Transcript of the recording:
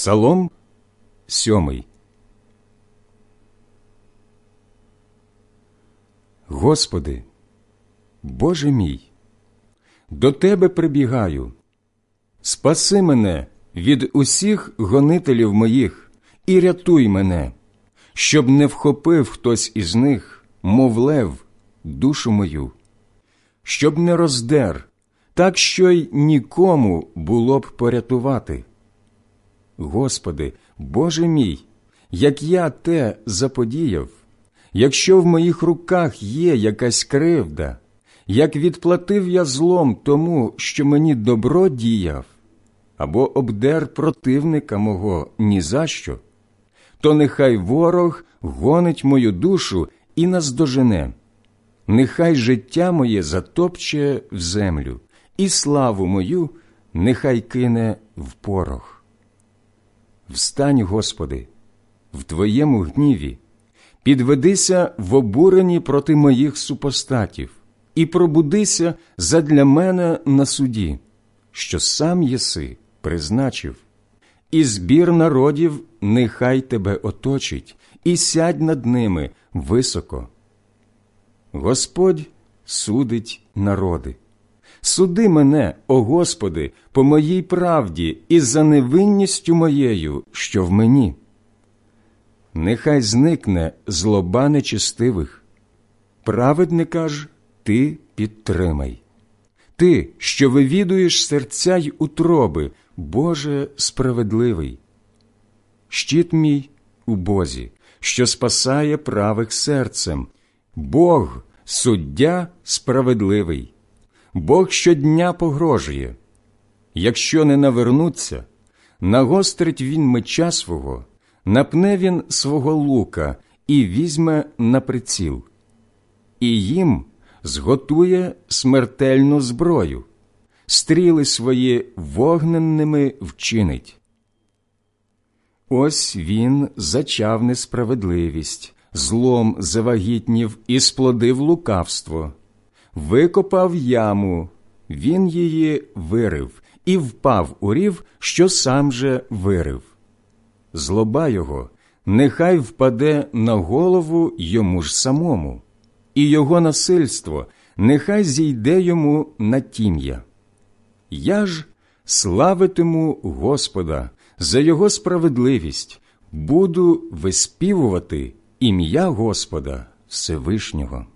Псалом сьомий. Господи, Боже мій, до Тебе прибігаю, спаси мене від усіх гонителів моїх і рятуй мене, щоб не вхопив хтось із них, мов лев, душу мою, щоб не роздер, так що й нікому було б порятувати. Господи, Боже мій, як я те заподіяв, якщо в моїх руках є якась кривда, як відплатив я злом тому, що мені добро діяв, або обдер противника мого ні за що, то нехай ворог гонить мою душу і наздожене, нехай життя моє затопче в землю, і славу мою нехай кине в порох. Встань, Господи, в Твоєму гніві, підведися в обуренні проти моїх супостатів, і пробудися задля мене на суді, що сам єси призначив, і збір народів нехай тебе оточить, і сядь над ними високо. Господь судить народи. Суди мене, о Господи, по моїй правді і за невинністю моєю, що в мені. Нехай зникне злоба нечистивих. Праведника ж ти підтримай. Ти, що вивідуєш серця й утроби, Боже справедливий. Щит мій у Бозі, що спасає правих серцем, Бог суддя справедливий. Бог щодня погрожує. Якщо не навернуться, нагострить він меча свого, напне він свого лука і візьме на приціл, і їм зготує смертельну зброю, стріли свої вогненними вчинить. Ось він зачав несправедливість, злом завагітнів і сплодив лукавство викопав яму, він її вирив і впав у рів, що сам же вирив. Злоба його нехай впаде на голову йому ж самому, і його насильство нехай зійде йому на тім'я. Я ж славитиму Господа за його справедливість, буду виспівувати ім'я Господа Всевишнього.